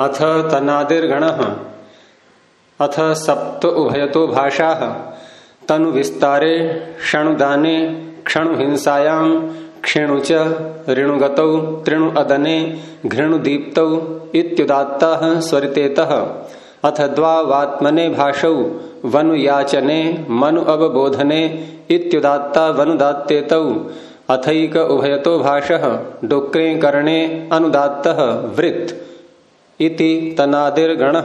अथ तनादिर्गण अथ सप्त उभयतो भाषा। तनु विस्तारे, क्षणुदाने क्षणु हिंसायां क्षेणु च, ऋणुगत त्रिणु अदने इत्युदात्ता स्वरितेत। अथ द्वावात्मने भाषौ वनुयाचने मनु अवबोधने इत्युदात्ता वनुदात्तेतौ। अथैक उभयतो भाष, डुक्रे कर्णे अनुदात्त वृत्त इति तनादिर्गण।